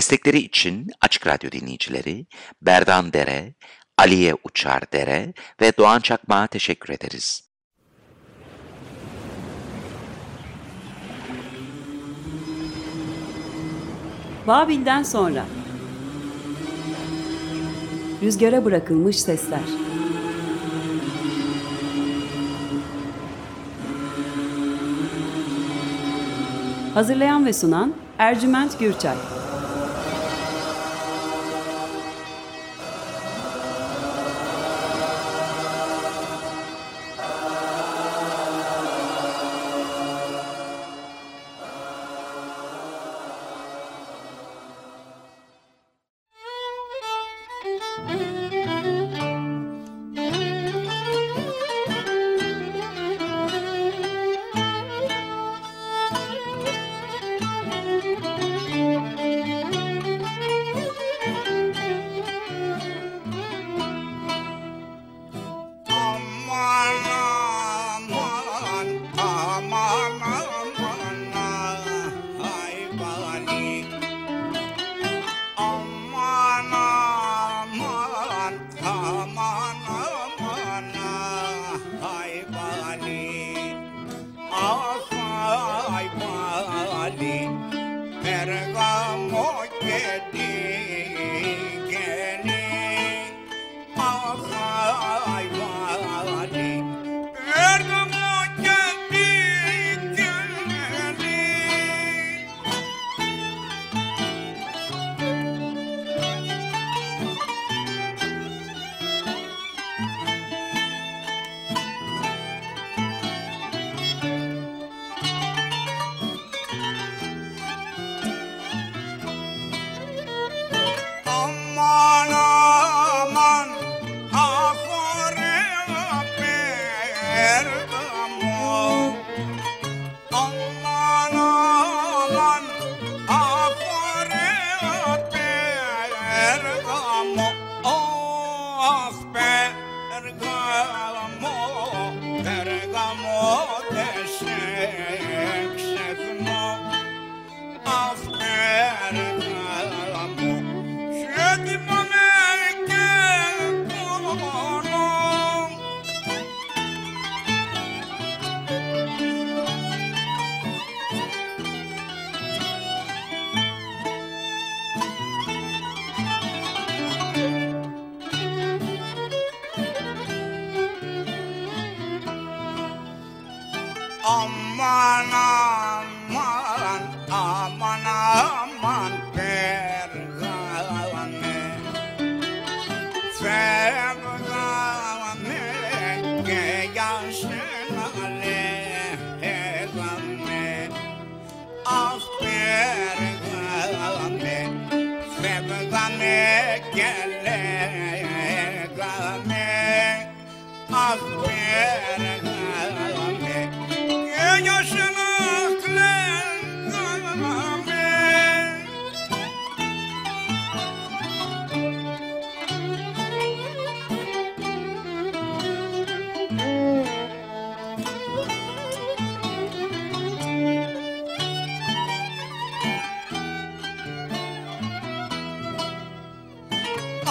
Destekleri için Açık Radyo dinleyicileri Berdan Dere, Aliye Uçar Dere ve Doğan Çakmağa teşekkür ederiz. Babil'den sonra. Rüzgara bırakılmış sesler. Hazırlayan ve sunan Ercüment Gürçay.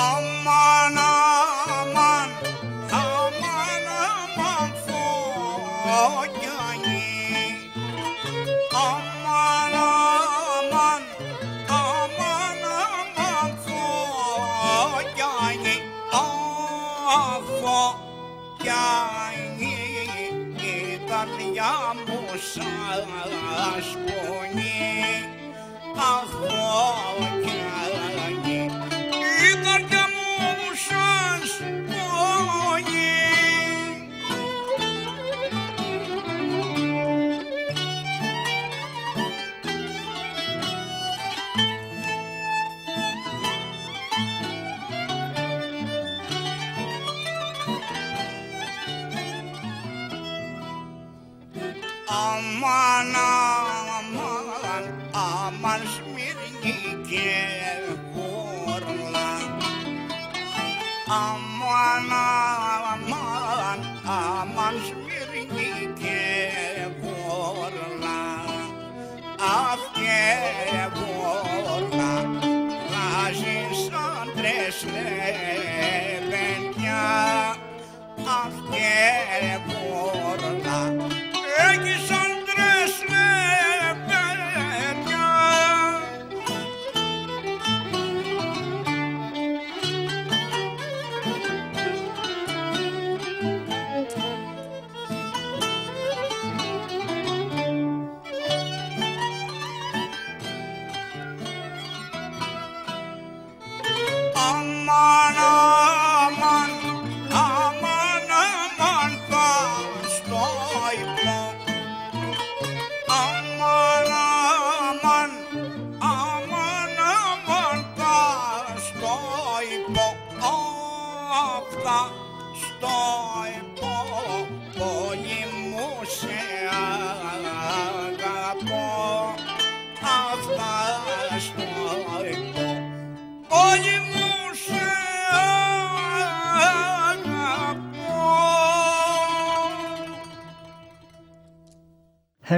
Oh my.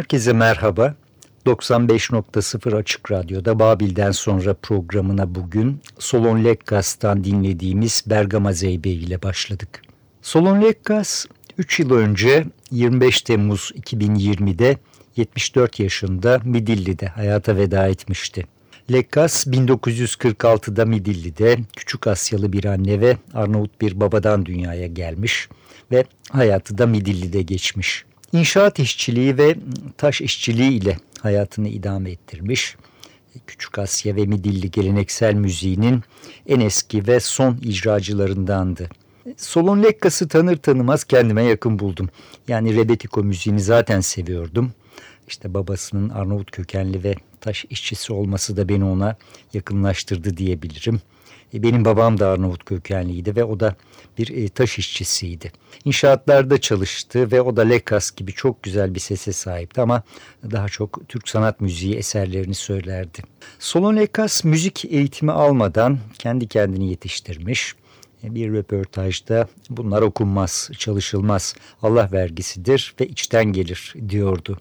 Herkese merhaba. 95.0 Açık Radyo'da Babil'den sonra programına bugün Solon Lekgas'tan dinlediğimiz Bergama Zeybe ile başladık. Solon Lekgas 3 yıl önce 25 Temmuz 2020'de 74 yaşında Midilli'de hayata veda etmişti. Lekkas 1946'da Midilli'de küçük Asyalı bir anne ve Arnavut bir babadan dünyaya gelmiş ve hayatı da Midilli'de geçmiş. İnşaat işçiliği ve taş işçiliği ile hayatını idame ettirmiş. Küçük Asya ve Midilli geleneksel müziğinin en eski ve son icracılarındandı. Solon Lekkas'ı tanır tanımaz kendime yakın buldum. Yani Rebetiko müziğini zaten seviyordum. İşte babasının Arnavut kökenli ve taş işçisi olması da beni ona yakınlaştırdı diyebilirim. E, benim babam da Arnavut kökenliydi ve o da bir e, taş işçisiydi. İnşaatlarda çalıştı ve o da Lekas gibi çok güzel bir sese sahipti ama daha çok Türk sanat müziği eserlerini söylerdi. Solon Lekas müzik eğitimi almadan kendi kendini yetiştirmiş. E, bir röportajda bunlar okunmaz, çalışılmaz, Allah vergisidir ve içten gelir diyordu.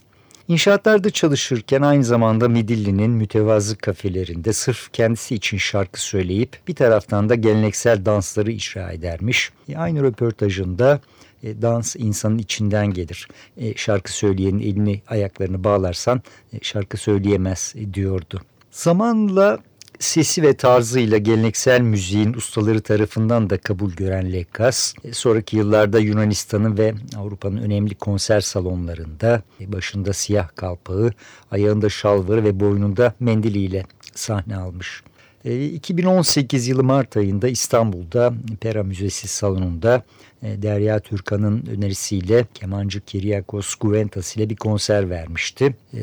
İnşaatlarda çalışırken aynı zamanda Midilli'nin mütevazı kafelerinde sırf kendisi için şarkı söyleyip bir taraftan da geleneksel dansları icra edermiş. E, aynı röportajında e, dans insanın içinden gelir. E, şarkı söyleyenin elini ayaklarını bağlarsan e, şarkı söyleyemez e, diyordu. Zamanla sesi ve tarzıyla geleneksel müziğin ustaları tarafından da kabul gören Lekkas, e, sonraki yıllarda Yunanistan'ın ve Avrupa'nın önemli konser salonlarında e, başında siyah kalpağı, ayağında şalvarı ve boynunda mendiliyle sahne almış. 2018 e, yılı Mart ayında İstanbul'da Pera Müzesi salonunda e, Derya Türkan'ın önerisiyle kemancı Kiriakos Guventas ile bir konser vermişti. E,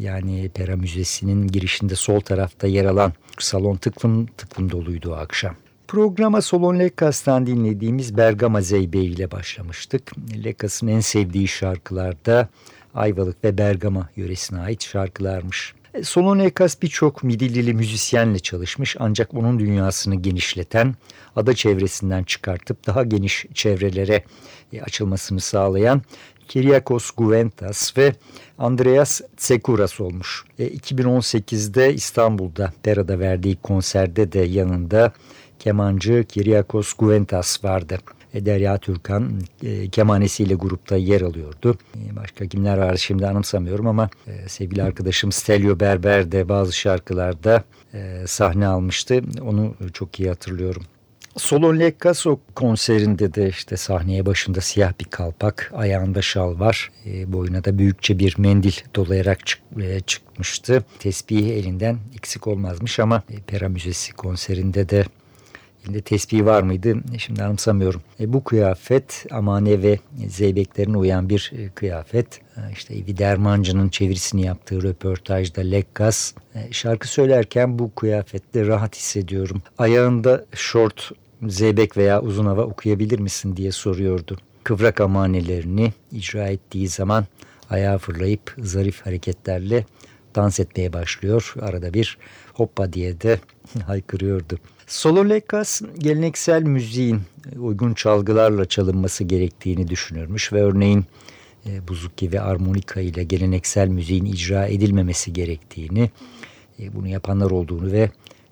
yani Pera Müzesi'nin girişinde sol tarafta yer alan salon tıklım tıklım doluydu o akşam. Programa Solon Lekas'tan dinlediğimiz Bergama Zeybe ile başlamıştık. Lekas'ın en sevdiği şarkılarda Ayvalık ve Bergama yöresine ait şarkılarmış. E, Solon Ekas birçok Midillili müzisyenle çalışmış ancak onun dünyasını genişleten, ada çevresinden çıkartıp daha geniş çevrelere e, açılmasını sağlayan Kyriakos Guventas ve Andreas Tsekuras olmuş. 2018'de e, İstanbul'da Pera'da verdiği konserde de yanında kemancı Kyriakos Guventas vardı. E, Derya Türkan e, kemanesiyle grupta yer alıyordu. E, başka kimler var şimdi anımsamıyorum ama sevgili arkadaşım Stelio Berber de bazı şarkılarda sahne almıştı. Onu çok iyi hatırlıyorum. Solon Lekkaso konserinde de işte sahneye başında siyah bir kalpak, ayağında şal var. E, boyuna da büyükçe bir mendil dolayarak çık, e, çıkmıştı. Tesbihi elinden eksik olmazmış ama e, Pera Müzesi konserinde de Elinde tesbih var mıydı? Şimdi anımsamıyorum. E, bu kıyafet amane ve zeybeklerine uyan bir e, kıyafet. E, işte Evi Dermancı'nın çevirisini yaptığı röportajda Lekkas e, şarkı söylerken bu kıyafette rahat hissediyorum. Ayağında şort, zeybek veya uzun hava okuyabilir misin diye soruyordu. Kıvrak amanelerini icra ettiği zaman ayağa fırlayıp zarif hareketlerle dans etmeye başlıyor. Arada bir hoppa diye de haykırıyordu. Solo Lekas geleneksel müziğin uygun çalgılarla çalınması gerektiğini düşünürmüş ve örneğin e, buzuki ve armonika ile geleneksel müziğin icra edilmemesi gerektiğini, e, bunu yapanlar olduğunu ve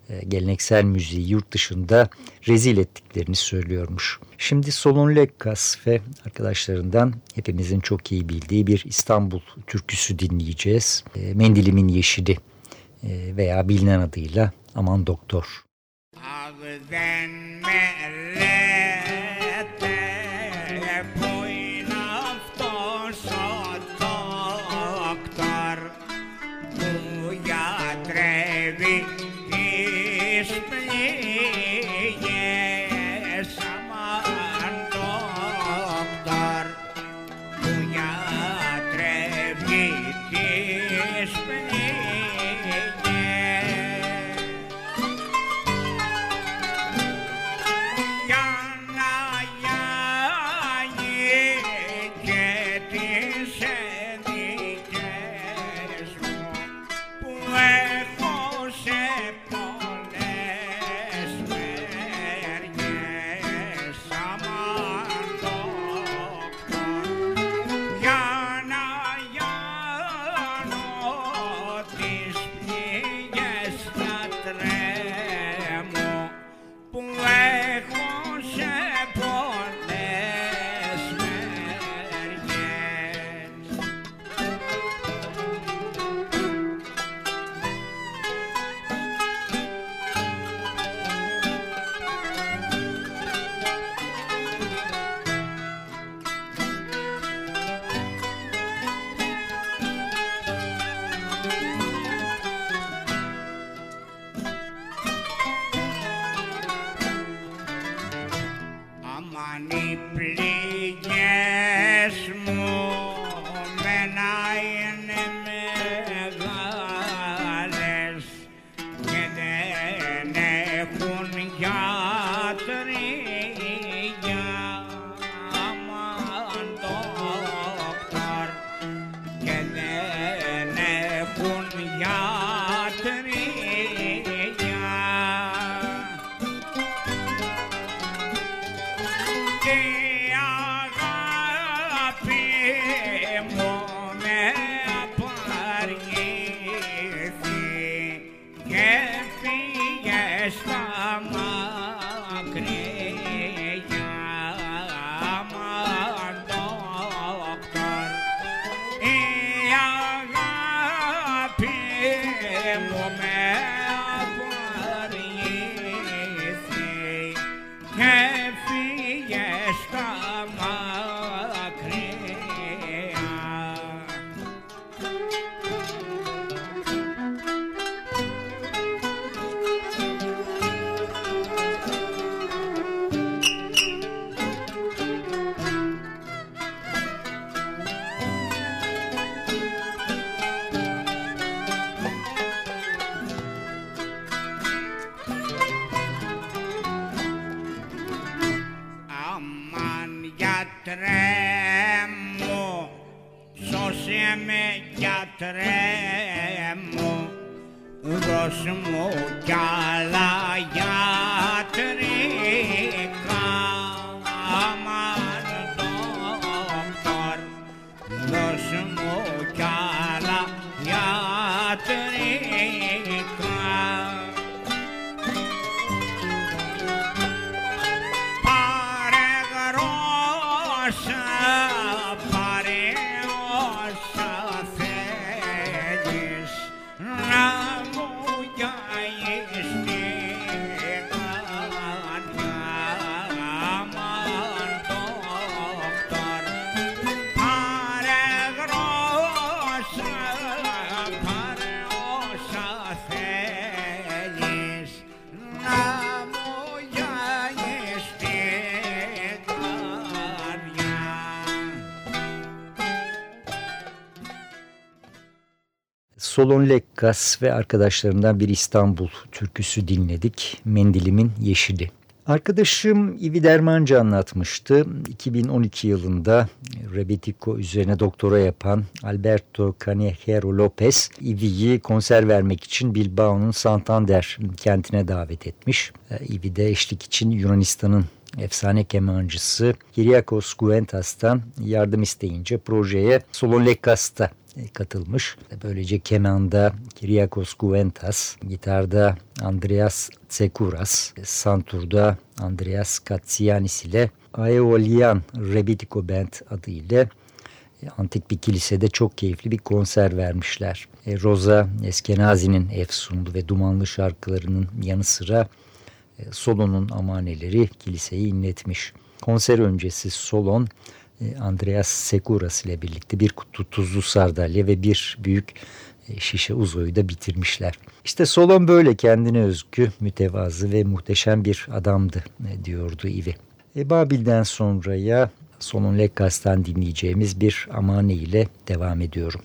e, geleneksel müziği yurt dışında rezil ettiklerini söylüyormuş. Şimdi Solon Lekkas ve arkadaşlarından hepimizin çok iyi bildiği bir İstanbul türküsü dinleyeceğiz. E, Mendilimin Yeşili e, veya bilinen adıyla Aman Doktor. Other than my. γιατρέ μου Σώσε με γιατρέ μου Δώσ' μου κι άλλα Solon Lekkas ve arkadaşlarından bir İstanbul türküsü dinledik. Mendilimin Yeşili. Arkadaşım İvi Dermancı anlatmıştı. 2012 yılında Rebetiko üzerine doktora yapan Alberto Canejero Lopez, İvi'yi konser vermek için Bilbao'nun Santander kentine davet etmiş. İvi'de eşlik için Yunanistan'ın efsane kemancısı Kyriakos Guentas'tan yardım isteyince projeye Solon Lekkas'ta katılmış. Böylece kemanda Kyriakos Guventas, gitarda Andreas Tsekuras, santurda Andreas Katsianis ile Aeolian Rebetiko Band adıyla e, antik bir kilisede çok keyifli bir konser vermişler. E, Rosa Eskenazi'nin efsunlu ve dumanlı şarkılarının yanı sıra e, Solon'un amaneleri kiliseyi inletmiş. Konser öncesi Solon Andreas Sekuras ile birlikte bir kutu tuzlu sardalya ve bir büyük şişe uzoyu da bitirmişler. İşte Solon böyle kendine özgü, mütevazı ve muhteşem bir adamdı diyordu Ivi. E, Babil'den sonraya Solon Lekkas'tan dinleyeceğimiz bir amane ile devam ediyorum.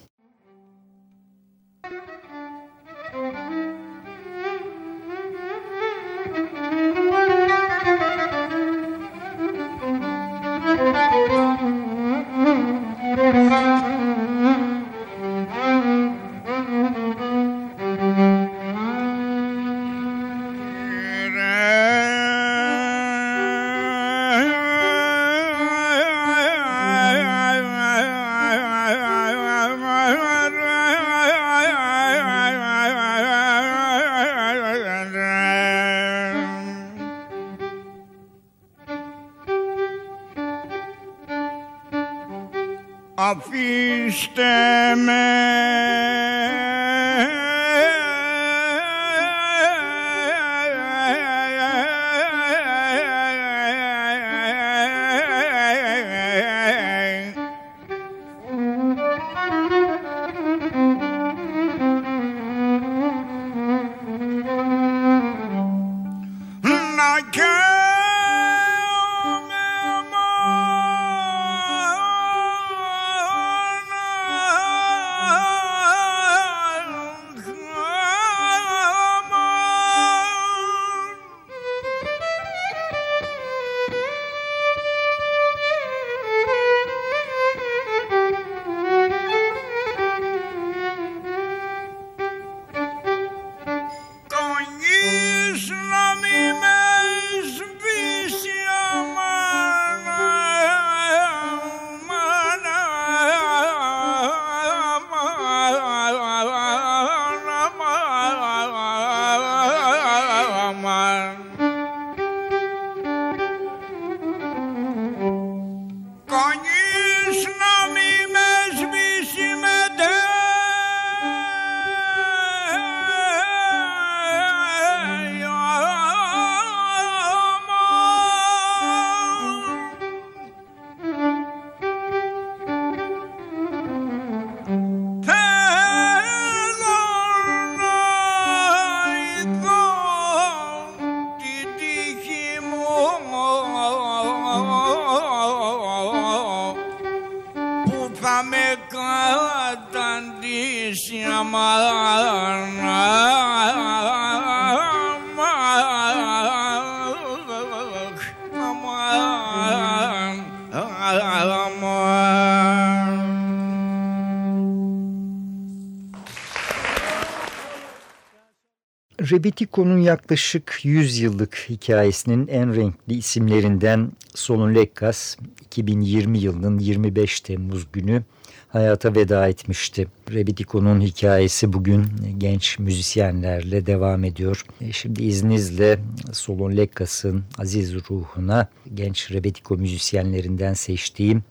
Rebetiko'nun yaklaşık 100 yıllık hikayesinin en renkli isimlerinden Solon Lekkas 2020 yılının 25 Temmuz günü hayata veda etmişti. Rebetiko'nun hikayesi bugün genç müzisyenlerle devam ediyor. E, şimdi izninizle Solon Lekkas'ın aziz ruhuna genç Rebetiko müzisyenlerinden seçtiğim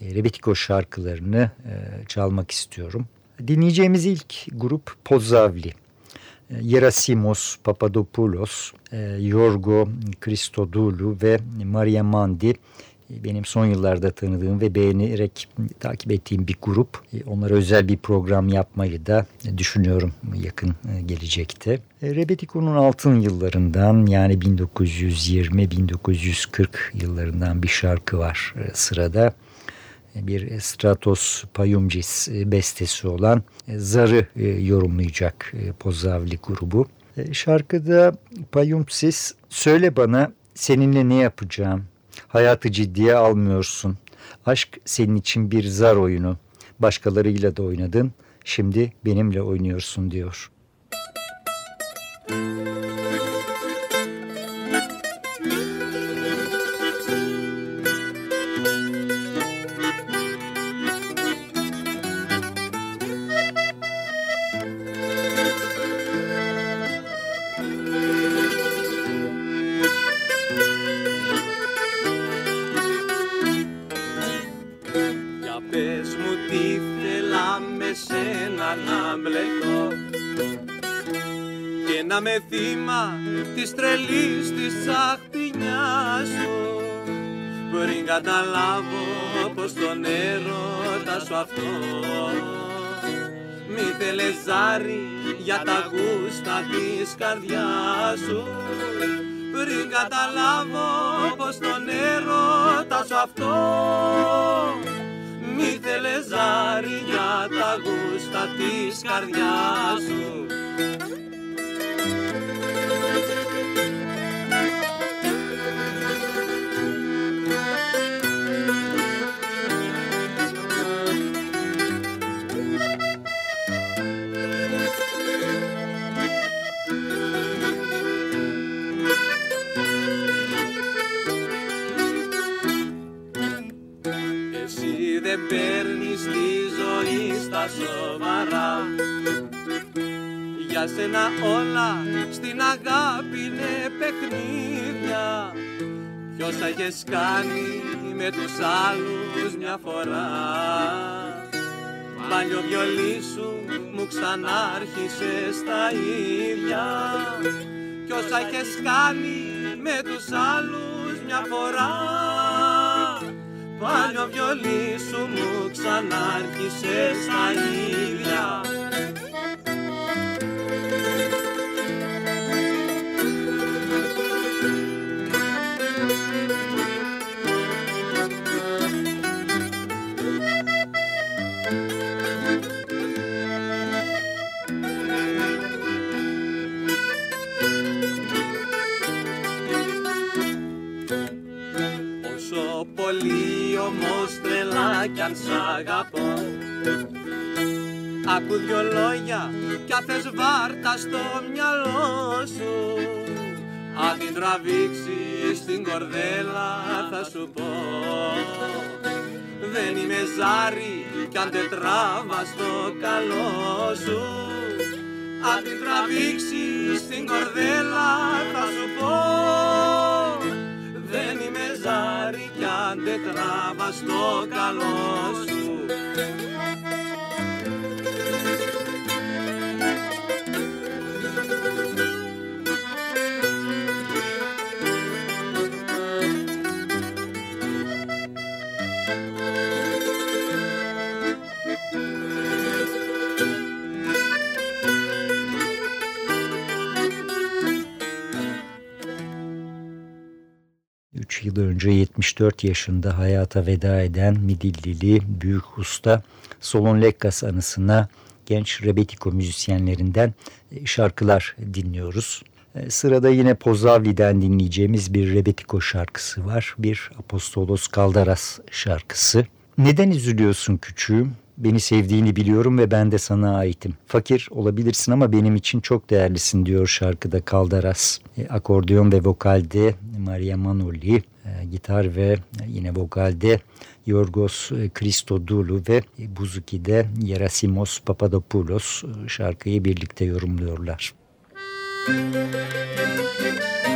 e, Rebetiko şarkılarını e, çalmak istiyorum. Dinleyeceğimiz ilk grup Pozavli. Yerasimos Papadopoulos, Yorgo Christodoulou ve Maria Mandi benim son yıllarda tanıdığım ve beğenerek takip ettiğim bir grup. Onlara özel bir program yapmayı da düşünüyorum yakın e, gelecekte. E, Rebetiko'nun altın yıllarından yani 1920-1940 yıllarından bir şarkı var e, sırada. Bir Stratos Payumcis bestesi olan Zar'ı yorumlayacak Pozavli grubu. Şarkıda Payumcis söyle bana seninle ne yapacağım Hayatı ciddiye almıyorsun. Aşk senin için bir zar oyunu. Başkalarıyla da oynadın. Şimdi benimle oynuyorsun diyor. Μπλεκό και να με θύμα της τρελής της αχπινιάς σου. Πριν καταλάβω πως τον έρωτα σου αυτό μη θέλες ζάρι για τα γούστα της καρδιάς σου. Πριν καταλάβω πως τον έρωτα σου αυτό μη θέλες ζάρι για τα γούστα της καρδιάς σου Για σένα όλα στην αγάπη είναι παιχνίδια. Κι όσα έχεις κάνει με τους άλλους μια φορά. Παλιό βιολί σου μου ξανάρχισες στα ίδια. Κι όσα έχεις κάνει με τους άλλους μια φορά. Παλιό βιολί σου μου ξανάρχισες στα ίδια Άκου δυο λόγια κι θες βάρτα στο μυαλό σου. Αν την τραβήξεις στην κορδέλα θα σου πω Δεν είμαι ζάρι κι αν δεν τράβας στο καλό σου Αν την τραβήξεις στην κορδέλα θα σου πω Δεν είμαι ζάρι κι αν δεν τράβας στο καλό σου yıl önce 74 yaşında hayata veda eden Midillili büyük usta Solon Lekkas anısına genç rebetiko müzisyenlerinden e, şarkılar dinliyoruz. E, sırada yine Pozavli'den dinleyeceğimiz bir rebetiko şarkısı var. Bir Apostolos Kaldaras şarkısı. Neden üzülüyorsun küçüğüm? Beni sevdiğini biliyorum ve ben de sana aitim. Fakir olabilirsin ama benim için çok değerlisin diyor şarkıda Kaldaras. E, akordeon ve vokalde Maria Manoli, e, gitar ve yine vokalde Yorgos Christodoulou ve Buzuki'de Yerasimos Papadopoulos e, şarkıyı birlikte yorumluyorlar. Müzik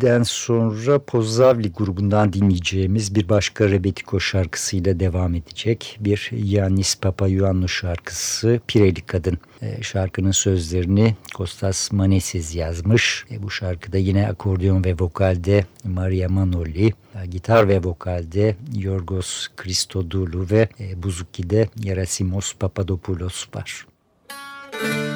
Babil'den sonra Pozavli grubundan dinleyeceğimiz bir başka Rebetiko şarkısıyla devam edecek. Bir Yannis Papayuanlu şarkısı Pireli Kadın. E, şarkının sözlerini Kostas Manesis yazmış. E, bu şarkıda yine akordeon ve vokalde Maria Manoli, e, gitar ve vokalde Yorgos Christodoulou ve buzuki'de Yerasimos Papadopoulos var. Müzik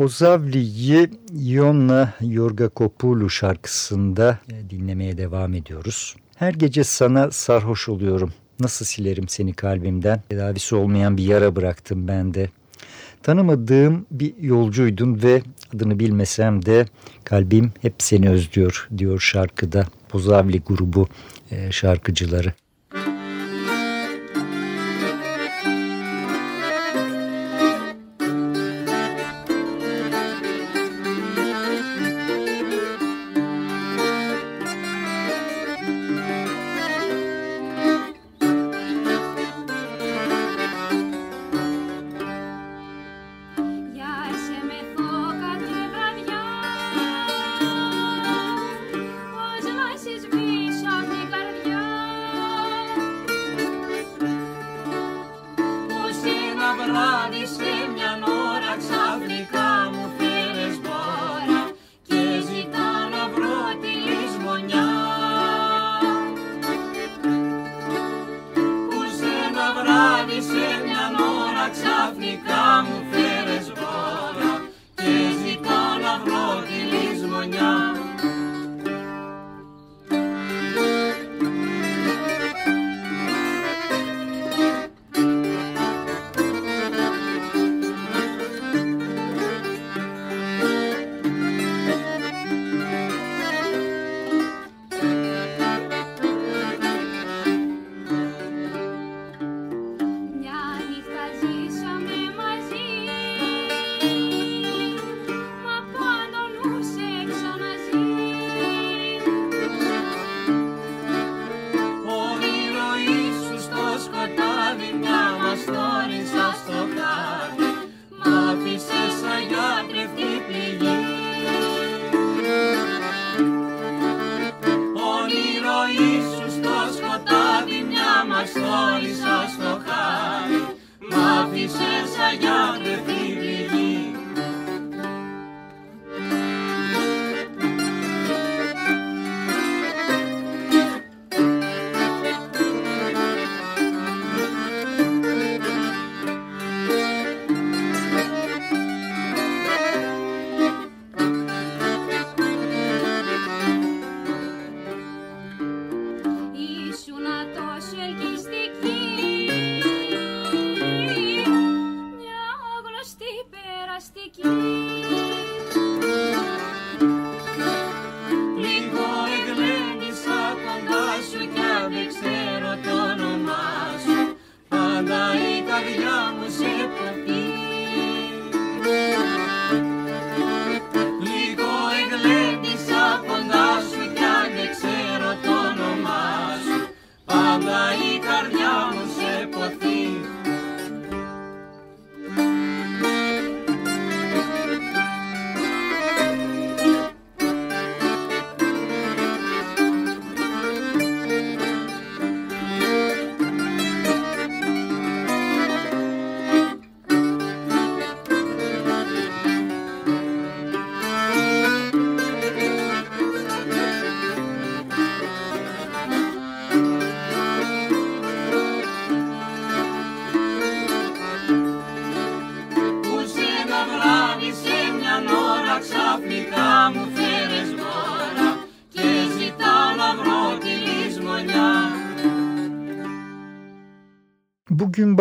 Pozavli'yi Ionna Yorgakopoulou şarkısında e, dinlemeye devam ediyoruz. Her gece sana sarhoş oluyorum. Nasıl silerim seni kalbimden? Tedavisi olmayan bir yara bıraktım ben de. Tanımadığım bir yolcuydun ve adını bilmesem de kalbim hep seni özlüyor diyor şarkıda Pozavli grubu e, şarkıcıları.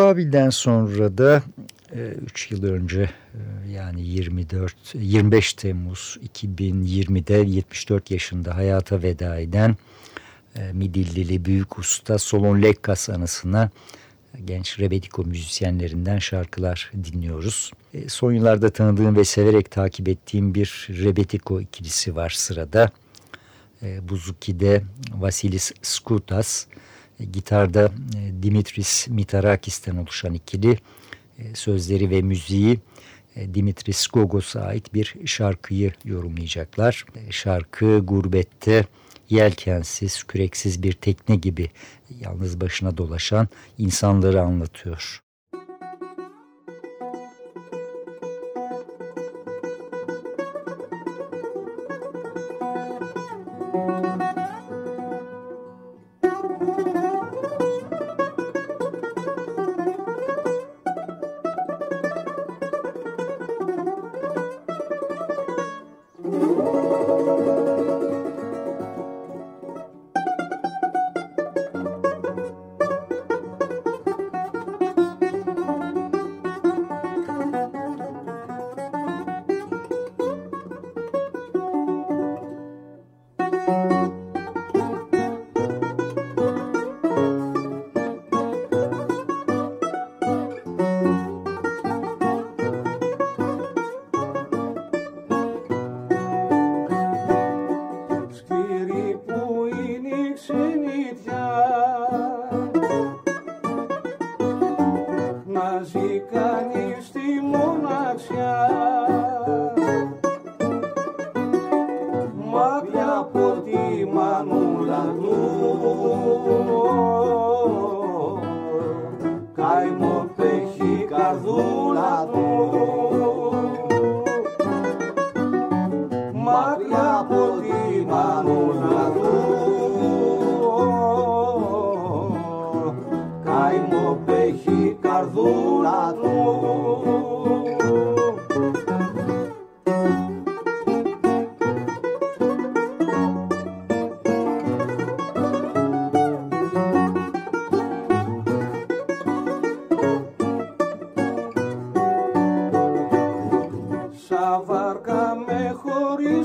Babil'den sonra da 3 e, yıl önce e, yani 24 25 Temmuz 2020'de 74 yaşında hayata veda eden e, Midillili büyük usta Solon Lekkas anısına genç rebetiko müzisyenlerinden şarkılar dinliyoruz. Son yıllarda tanıdığım ve severek takip ettiğim bir rebetiko ikilisi var sırada. Buzuki'de Vasilis Skutas, gitarda e, Dimitris Mitarakis'ten oluşan ikili e, sözleri ve müziği e, Dimitris Gogos'a ait bir şarkıyı yorumlayacaklar. Şarkı gurbette yelkensiz, küreksiz bir tekne gibi yalnız başına dolaşan insanları anlatıyor.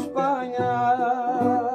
España.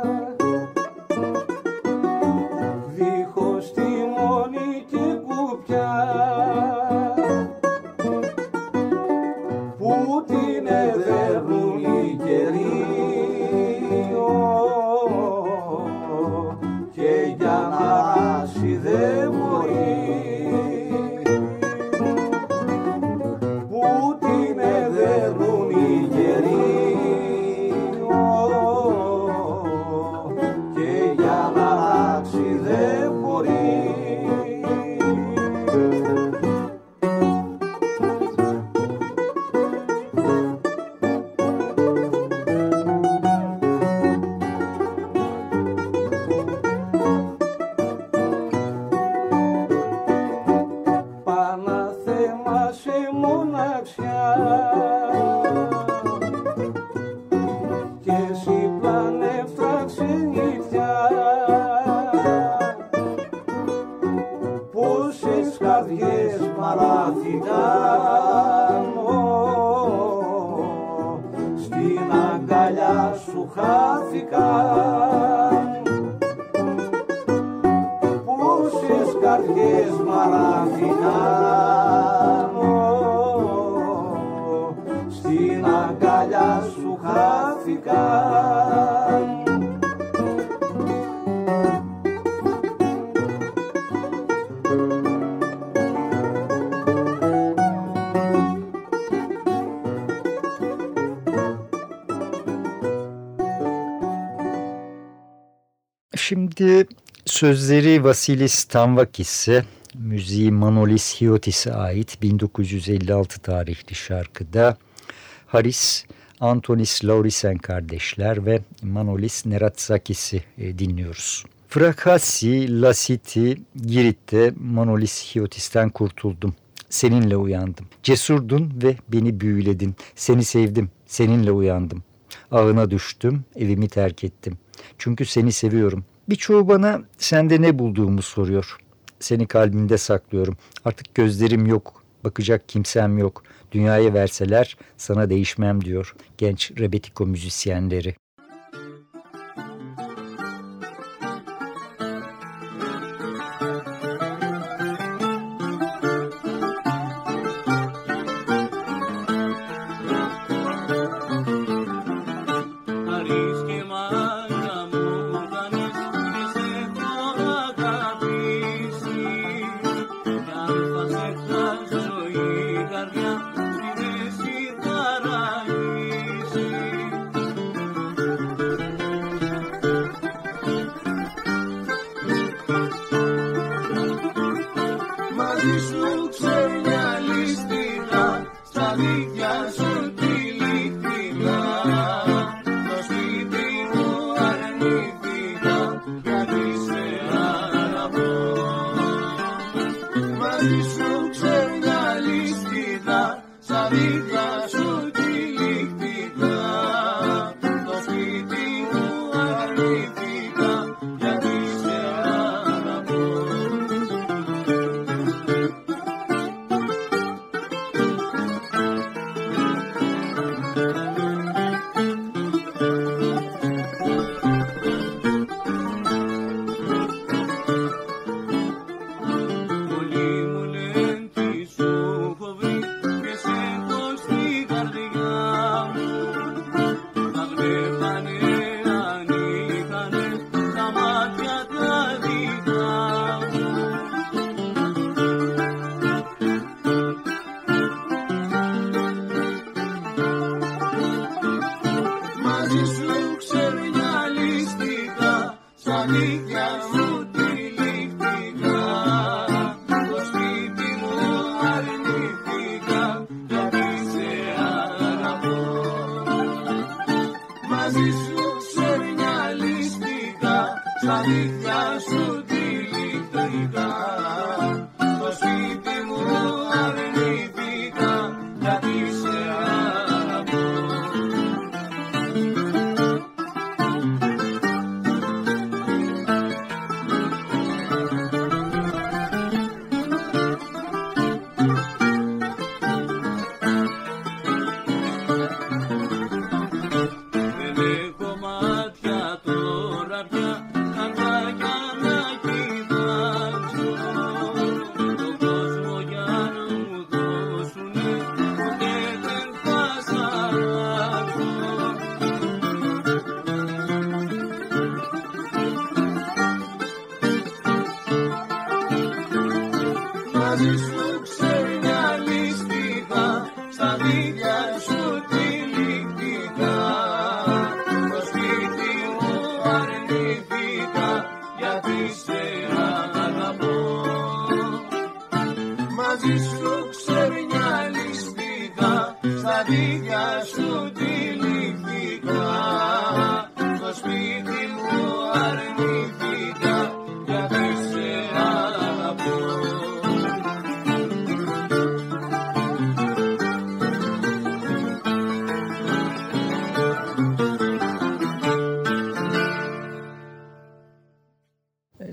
sözleri Vasilis Tanvakis'e, müziği Manolis Hiotis'e ait 1956 tarihli şarkıda Haris Antonis Laurisen kardeşler ve Manolis Neratsakis'i e, dinliyoruz. Frakassi, Lasiti, Girit'te Manolis Hiotis'ten kurtuldum. Seninle uyandım. Cesurdun ve beni büyüledin. Seni sevdim. Seninle uyandım. Ağına düştüm, evimi terk ettim. Çünkü seni seviyorum.'' Birçoğu bana sende ne bulduğumu soruyor. Seni kalbimde saklıyorum. Artık gözlerim yok. Bakacak kimsem yok. Dünyaya verseler sana değişmem diyor genç Rebetiko müzisyenleri.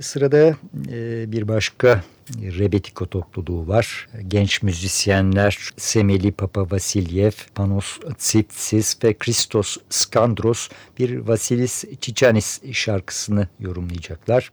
Sırada e, bir başka Rebetiko topluluğu var. Genç müzisyenler Semeli Papa Vasilyev, Panos Tsitsis ve Christos Skandros bir Vasilis Çiçanis şarkısını yorumlayacaklar.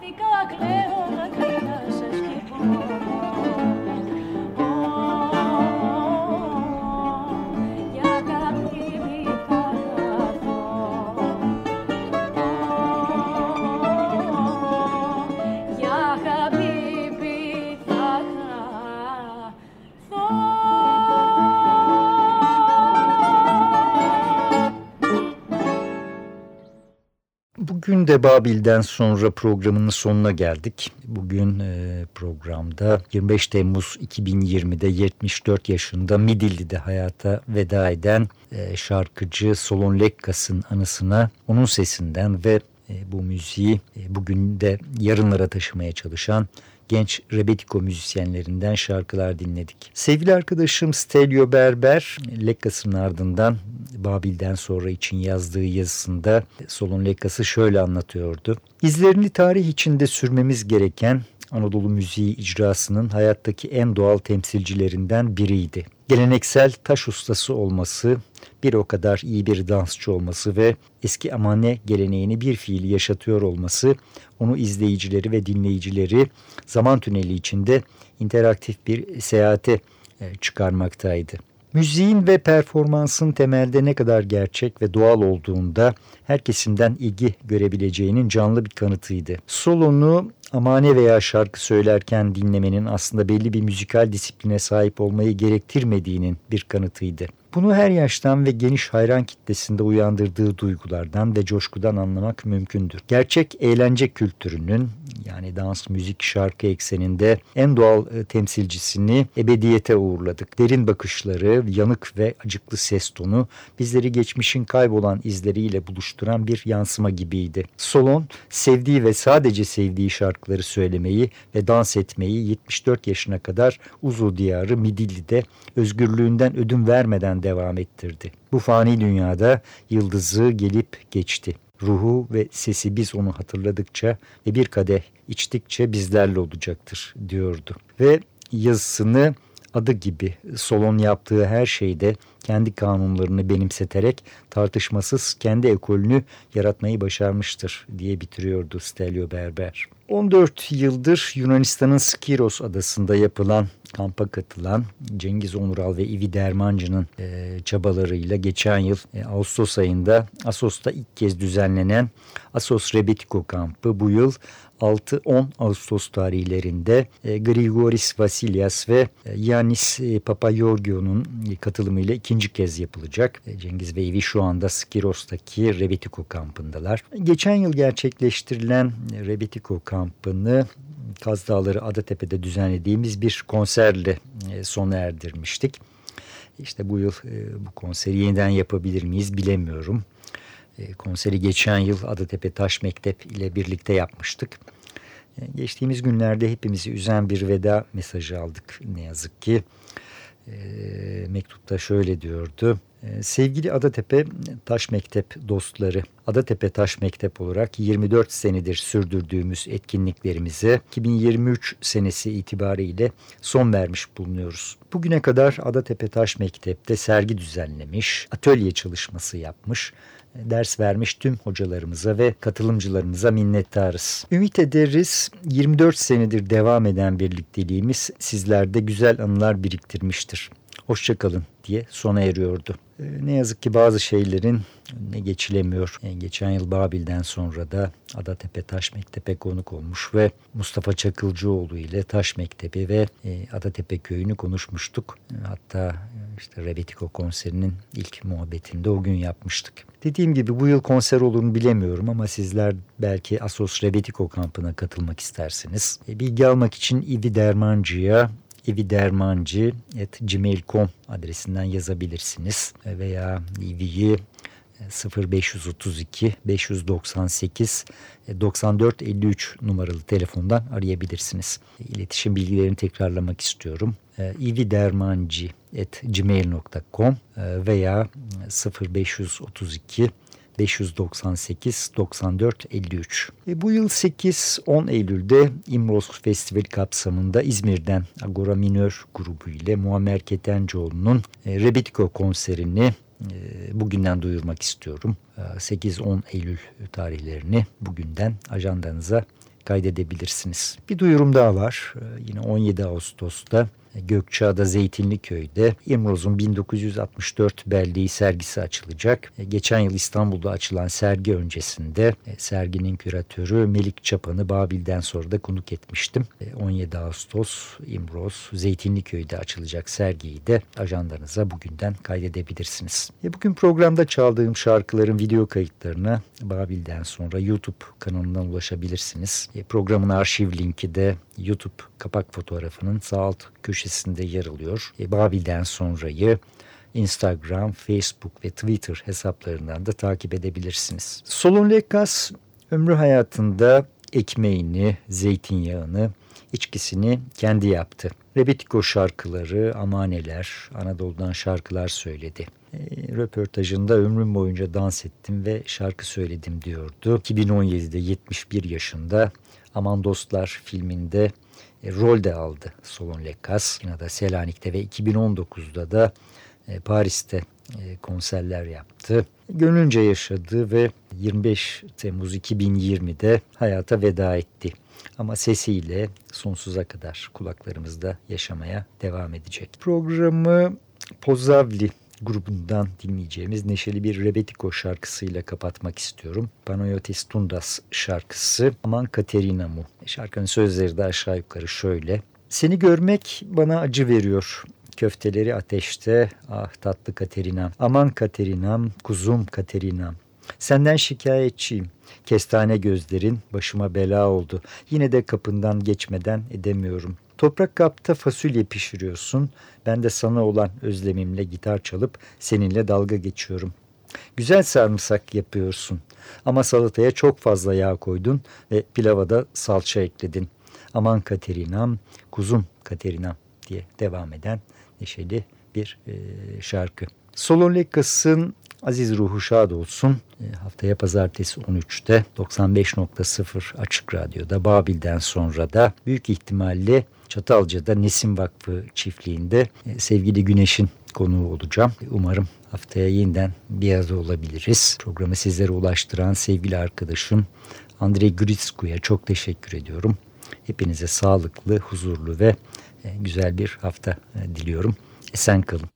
Gráfica, claro, Bugün de Babil'den sonra programının sonuna geldik. Bugün e, programda 25 Temmuz 2020'de 74 yaşında Midilli'de hayata veda eden e, şarkıcı Solon Lekkas'ın anısına onun sesinden ve e, bu müziği bugün de yarınlara taşımaya çalışan genç rebetiko müzisyenlerinden şarkılar dinledik. Sevgili arkadaşım Stelio Berber, Lekkas'ın ardından Babil'den sonra için yazdığı yazısında Solon Lekkas'ı şöyle anlatıyordu. İzlerini tarih içinde sürmemiz gereken Anadolu müziği icrasının hayattaki en doğal temsilcilerinden biriydi. Geleneksel taş ustası olması, bir o kadar iyi bir dansçı olması ve eski amane geleneğini bir fiil yaşatıyor olması onu izleyicileri ve dinleyicileri zaman tüneli içinde interaktif bir seyahate e, çıkarmaktaydı. Müziğin ve performansın temelde ne kadar gerçek ve doğal olduğunda her kesimden ilgi görebileceğinin canlı bir kanıtıydı. Solonu amane veya şarkı söylerken dinlemenin aslında belli bir müzikal disipline sahip olmayı gerektirmediğinin bir kanıtıydı. Bunu her yaştan ve geniş hayran kitlesinde uyandırdığı duygulardan ve coşkudan anlamak mümkündür. Gerçek eğlence kültürünün yani dans, müzik, şarkı ekseninde en doğal e, temsilcisini ebediyete uğurladık. Derin bakışları, yanık ve acıklı ses tonu bizleri geçmişin kaybolan izleriyle buluşturan bir yansıma gibiydi. Solon sevdiği ve sadece sevdiği şarkıları söylemeyi ve dans etmeyi 74 yaşına kadar Uzu diyarı Midilli'de özgürlüğünden ödün vermeden devam ettirdi. Bu fani dünyada yıldızı gelip geçti. Ruhu ve sesi biz onu hatırladıkça ve bir kadeh içtikçe bizlerle olacaktır diyordu. Ve yazısını adı gibi Solon yaptığı her şeyde kendi kanunlarını benimseterek tartışmasız kendi ekolünü yaratmayı başarmıştır diye bitiriyordu Stelio Berber. 14 yıldır Yunanistan'ın Skiros adasında yapılan kampa katılan Cengiz Onural ve İvi Dermancı'nın e, çabalarıyla geçen yıl e, Ağustos ayında Asos'ta ilk kez düzenlenen Asos Rebetiko kampı. Bu yıl 6-10 Ağustos tarihlerinde e, Grigoris Vasilyas ve e, Yanis e, Papayorgio'nun katılımıyla ikinci kez yapılacak. Cengiz ve şu anda Skiros'taki Rebetiko kampındalar. Geçen yıl gerçekleştirilen Rebetiko kampını Kaz Dağları Adatepe'de düzenlediğimiz bir konserle sona erdirmiştik. İşte bu yıl bu konseri yeniden yapabilir miyiz bilemiyorum. E, konseri geçen yıl Adatepe Taş Mektep ile birlikte yapmıştık. Geçtiğimiz günlerde hepimizi üzen bir veda mesajı aldık ne yazık ki. Mektupta şöyle diyordu. Sevgili Adatepe Taş Mektep dostları, Adatepe Taş Mektep olarak 24 senedir sürdürdüğümüz etkinliklerimize 2023 senesi itibariyle son vermiş bulunuyoruz. Bugüne kadar Adatepe Taş Mektep'te sergi düzenlemiş, atölye çalışması yapmış, ders vermiş tüm hocalarımıza ve katılımcılarımıza minnettarız. Ümit ederiz 24 senedir devam eden birlikteliğimiz sizlerde güzel anılar biriktirmiştir. Hoşçakalın diye sona eriyordu. Ee, ne yazık ki bazı şeylerin ne geçilemiyor. Yani geçen yıl Babil'den sonra da Adatepe Taş Mektepe konuk olmuş ve Mustafa Çakılcıoğlu ile Taş Mektebi ve e, Adatepe köyünü konuşmuştuk. Hatta e, işte Rebetiko konserinin ilk muhabbetinde o gün yapmıştık. Dediğim gibi bu yıl konser olur mu bilemiyorum ama sizler belki Asos Rebetiko kampına katılmak istersiniz. E, bilgi almak için İvi Dermancı'ya evidermancı.gmail.com adresinden yazabilirsiniz. Veya Evi'yi 0532 598 94 53 numaralı telefondan arayabilirsiniz. İletişim bilgilerini tekrarlamak istiyorum. evidermancı.gmail.com veya 0532 598 94 53. E, bu yıl 8-10 Eylül'de İmroz Festivali kapsamında İzmir'den Agora Minör grubu ile Muammer Ketencoğlu'nun e, Rebetiko konserini e, bugünden duyurmak istiyorum. 8-10 e, Eylül tarihlerini bugünden ajandanıza kaydedebilirsiniz. Bir duyurum daha var. Yine 17 Ağustos'ta Gökçeada Zeytinliköy'de İmroz'un 1964 belleği sergisi açılacak. E, geçen yıl İstanbul'da açılan sergi öncesinde e, serginin küratörü Melik Çapan'ı Babil'den sonra da konuk etmiştim. 17 e, Ağustos İmroz Zeytinliköy'de açılacak sergiyi de ajandanıza bugünden kaydedebilirsiniz. Bugün programda çaldığım şarkıların video kayıtlarına Babil'den sonra YouTube kanalından ulaşabilirsiniz. Programın arşiv linki de YouTube kapak fotoğrafının sağ alt köşesinde yer alıyor. E, Babil'den sonrayı Instagram, Facebook ve Twitter hesaplarından da takip edebilirsiniz. Solon Lekas ömrü hayatında ekmeğini, zeytinyağını, içkisini kendi yaptı. Rebetiko şarkıları, amaneler, Anadolu'dan şarkılar söyledi. E, röportajında ömrüm boyunca dans ettim ve şarkı söyledim diyordu. 2017'de 71 yaşında Aman Dostlar filminde rol de aldı Solon Lekas. Yine Selanik'te ve 2019'da da e, Paris'te e, konserler yaptı. Gönlünce yaşadı ve 25 Temmuz 2020'de hayata veda etti. Ama sesiyle sonsuza kadar kulaklarımızda yaşamaya devam edecek. Programı Pozavli grubundan dinleyeceğimiz neşeli bir Rebetiko şarkısıyla kapatmak istiyorum. Panayotis Tundas şarkısı Aman Katerina mu? Şarkının sözleri de aşağı yukarı şöyle. Seni görmek bana acı veriyor. Köfteleri ateşte, ah tatlı Katerinam. Aman Katerinam, kuzum Katerinam. Senden şikayetçiyim. Kestane gözlerin başıma bela oldu. Yine de kapından geçmeden edemiyorum. Toprak kapta fasulye pişiriyorsun. Ben de sana olan özlemimle gitar çalıp seninle dalga geçiyorum. Güzel sarımsak yapıyorsun. Ama salataya çok fazla yağ koydun ve pilava da salça ekledin. Aman Katerinam, kuzum Katerinam diye devam eden neşeli bir e, şarkı. Solon Lekas'ın Aziz ruhu şad olsun. E, haftaya pazartesi 13'te 95.0 Açık Radyo'da Babil'den sonra da büyük ihtimalle Çatalca'da Nesim Vakfı çiftliğinde e, sevgili Güneş'in konuğu olacağım. Umarım haftaya yeniden bir arada olabiliriz. Programı sizlere ulaştıran sevgili arkadaşım Andrei Gritsku'ya çok teşekkür ediyorum. Hepinize sağlıklı, huzurlu ve e, güzel bir hafta diliyorum. Esen kalın.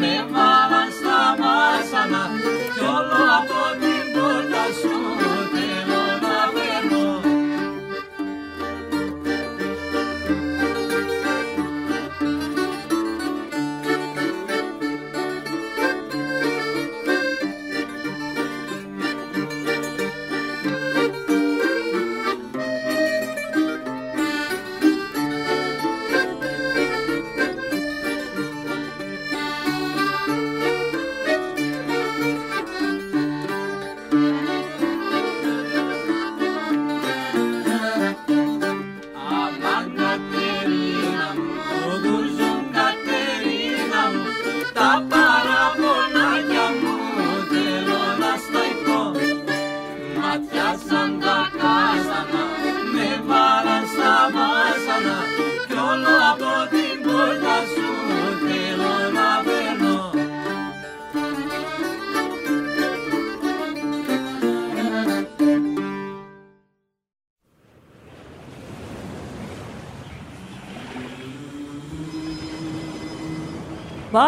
me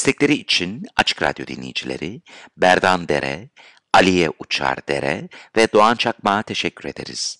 Destekleri için Açık Radyo dinleyicileri Berdan Dere, Aliye Uçar Dere ve Doğan Çakmağa teşekkür ederiz.